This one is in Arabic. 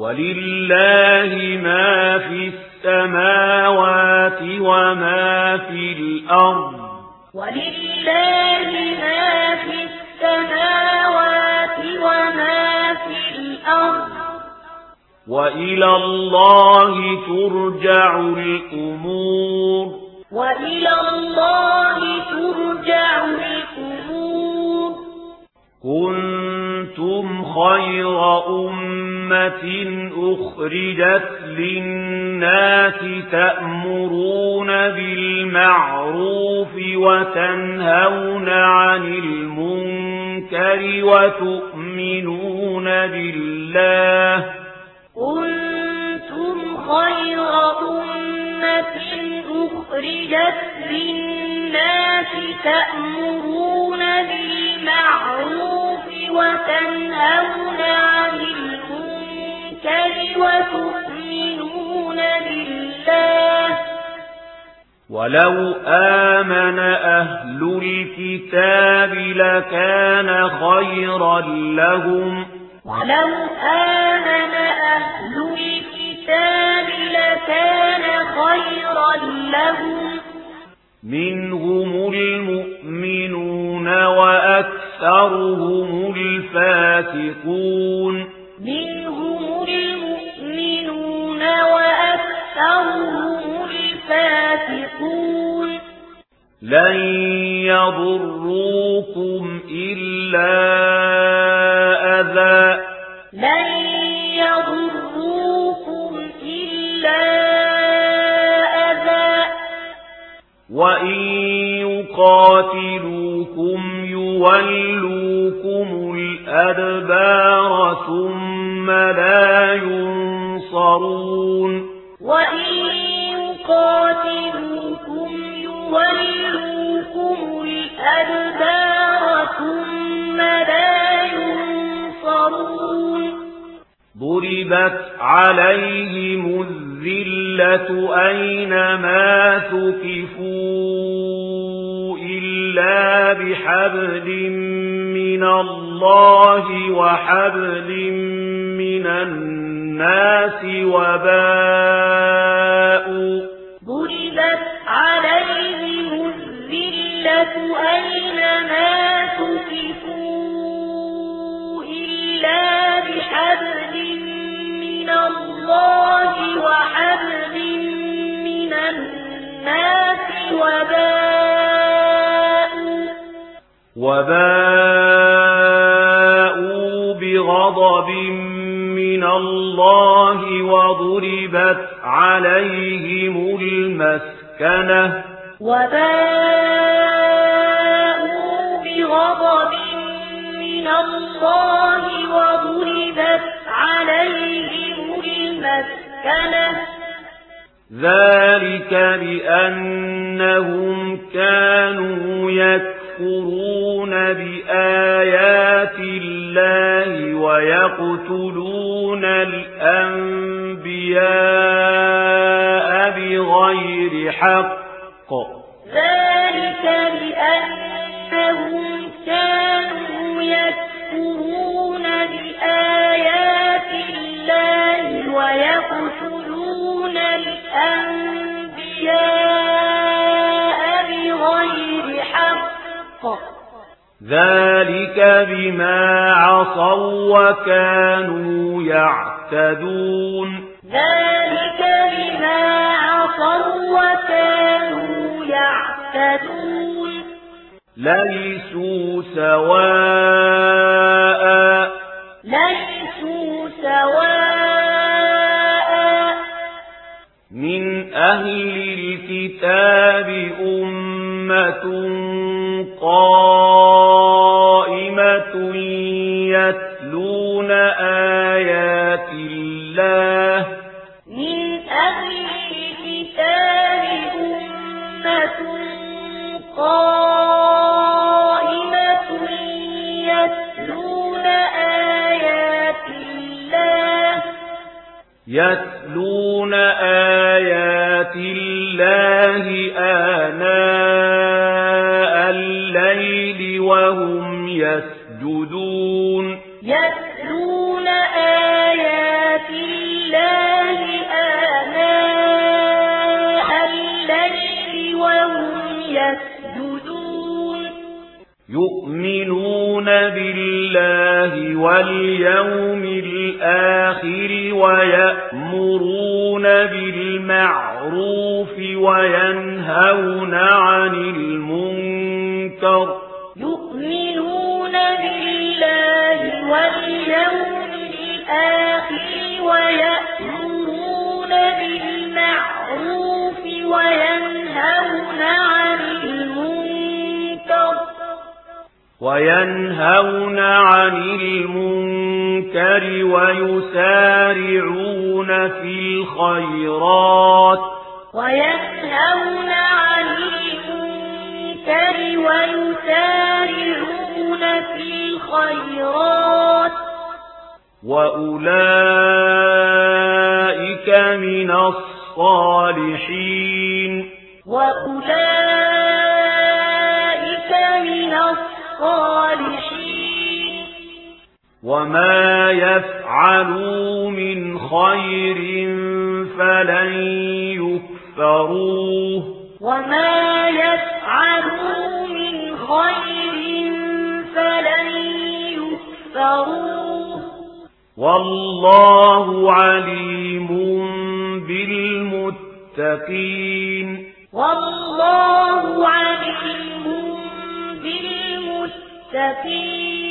وَلِلَّهِ مَا فِي السَّمَاوَاتِ وَمَا فِي الْأَرْضِ وَلِلَّهِ مَا فِي السَّمَاوَاتِ وَمَا فِي الْأَرْضِ وَإِلَى اللَّهِ تُرْجَعُ الْأُمُورُ وَإِلَى اللَّهِ تُرْجَعُ الْأُمُورُ كُنْتُمْ خَيْرَ أُمَّةٍ أُمَّةٍ أُخْرِجَتْ لِلنَّاسِ تَأْمُرُونَ بِالْمَعْرُوفِ وَتَنْهَوْنَ عَنِ الْمُنكَرِ وَتُؤْمِنُونَ بِاللَّهِ كُنتُمْ خَيْرَ أُمَّةٍ أُخْرِجَتْ لِلنَّاسِ تَأْمُرُونَ بِالْمَعْرُوفِ وَتَنْهَوْنَ عَنِ الْمُنكَرِ وتؤمنون بالله. ولو آمن أهل الكتاب لكان خيرا لهم. ولو آمن أهل الكتاب لكان خيرا لهم. منهم المؤمنون وأكثرهم الفاسقون. منهم المؤمنون وأكثرهم لن يضروكم إلا أذى. لن يضروكم إلا أذى. وإن يقاتلوكم يولوكم الأدبار ثم لا ينصرون وإن يقاتلوكم يولوكم الأدبار ثم لا ينصرون ضربت عليهم الذلة أينما تكفون إلا بحبل من الله وحبل من الناس وباء ضربت عليهم الذلة أينما تكفوا إلا بحبل من الله وحبل من الناس وباء وباءوا بغضب من الله وضربت عليهم المسكنة. وباءوا بغضب من الله وضربت عليهم المسكنة. ذلك بأنهم كانوا يكفرون. ويقتلون الأنبياء بغير حق. ذلك بأنهم كانوا يكفرون بآيات الله ويقتلون الأنبياء ذلك بما عصوا وكانوا يعتدون ذلك بما عصوا وكانوا يعتدون ليسوا سواء يتلون آيات الله من أهل الكتاب أمة قائمة يتلون آيات الله يتلون آيات الله آناء الليل وهم يسلون واليوم الآخر ويأمرون بالمعروف وينهون عن المنكر يؤمنون بالله واليوم الآخر ويأمرون بالمعروف وينهون وينهون عن المنكر ويسارعون في الخيرات وينهون عن المنكر ويسارعون في الخيرات وأولئك من الصالحين وأولئك الصالحين. وما يفعلوا من خير فلن يكفروه. وما يفعلوا من خير فلن يكفروه. والله عليم بالمتقين. والله عليم بالمتقين. المتقين